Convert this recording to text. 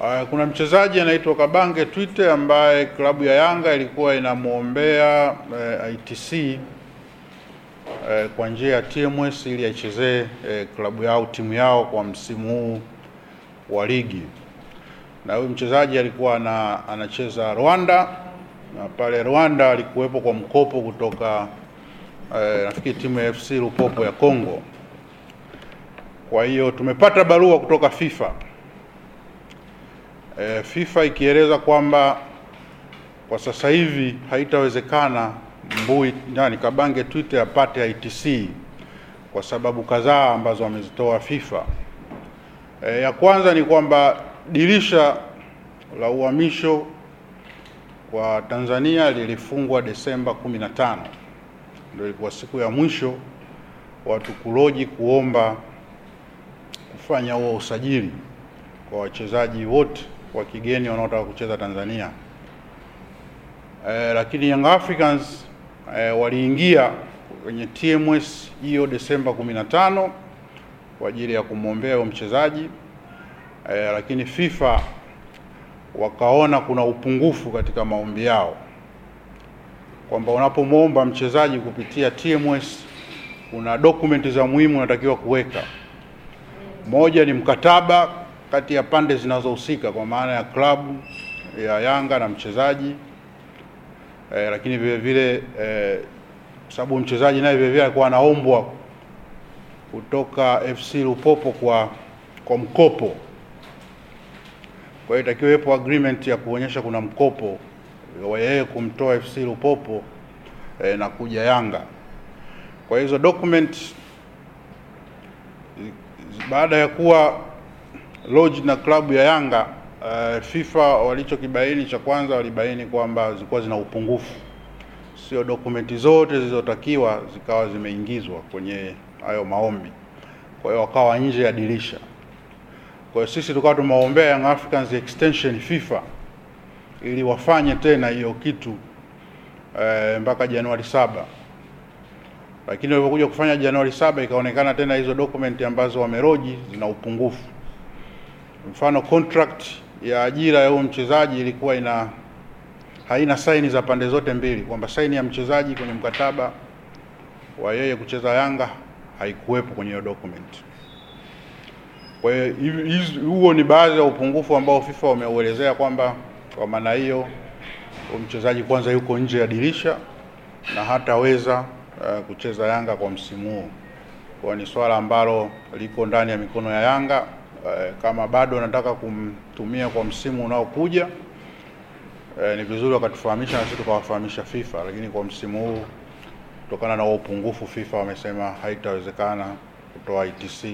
Uh, kuna mchezaji anaitwa Kabange Twite ambaye klabu ya Yanga ilikuwa inamwombea uh, ITC uh, kwa njia ya TMS ili aichezee uh, klabu yao timu yao kwa msimu huu wa ligi, na huyu mchezaji alikuwa na, anacheza Rwanda na pale Rwanda alikuwepo kwa mkopo kutoka uh, nafikiri timu ya FC Lupopo ya Kongo. Kwa hiyo tumepata barua kutoka FIFA e, FIFA ikieleza kwamba kwa sasa hivi haitawezekana Mbui nani Kabange Twitter apate ITC kwa sababu kadhaa ambazo wamezitoa FIFA. E, ya kwanza ni kwamba dirisha la uhamisho kwa Tanzania lilifungwa Desemba 15, ndio ilikuwa siku ya mwisho watu kuloji kuomba kufanya huo usajili kwa wachezaji wote wa kigeni wanaotaka kucheza Tanzania. E, lakini Young Africans e, waliingia kwenye TMS hiyo Desemba 15 kwa ajili ya kumwombea mchezaji e, lakini FIFA wakaona kuna upungufu katika maombi yao kwamba unapomwomba mchezaji kupitia TMS kuna dokumenti za muhimu unatakiwa kuweka. Moja ni mkataba kati ya pande zinazohusika kwa maana ya klabu ya Yanga na mchezaji e, lakini vile vile e, sababu mchezaji naye vile vile alikuwa anaombwa kutoka FC Lupopo kwa kwa mkopo. Kwa hiyo itakiwa iwepo agreement ya kuonyesha kuna mkopo wa yeye kumtoa FC Lupopo e, na kuja Yanga. Kwa hizo document baada ya kuwa lodge na klabu ya Yanga uh, FIFA walichokibaini cha kwanza walibaini kwamba zilikuwa zina upungufu, sio dokumenti zote zilizotakiwa zikawa zimeingizwa kwenye hayo maombi, kwa hiyo wakawa nje ya dirisha. Kwa hiyo sisi tukawa tumewaombea Young Africans extension FIFA ili wafanye tena hiyo kitu uh, mpaka Januari saba lakini walipokuja kufanya Januari saba ikaonekana tena hizo dokumenti ambazo wameroji zina upungufu. Mfano, contract ya ajira ya huyo mchezaji ilikuwa ina haina saini za pande zote mbili, kwamba saini ya mchezaji kwenye mkataba wa yeye kucheza Yanga haikuwepo kwenye hiyo document. Kwa hiyo huo ni baadhi ya upungufu ambao FIFA wameuelezea kwamba kwa maana hiyo mchezaji kwanza yuko nje ya dirisha na hataweza uh, kucheza Yanga kwa msimu huo Kwa ni swala ambalo liko ndani ya mikono ya Yanga. Uh, kama bado wanataka kumtumia kwa msimu unaokuja, e, ni vizuri wakatufahamisha na sisi tukawafahamisha FIFA, lakini kwa msimu huu kutokana na upungufu FIFA wamesema haitawezekana kutoa ITC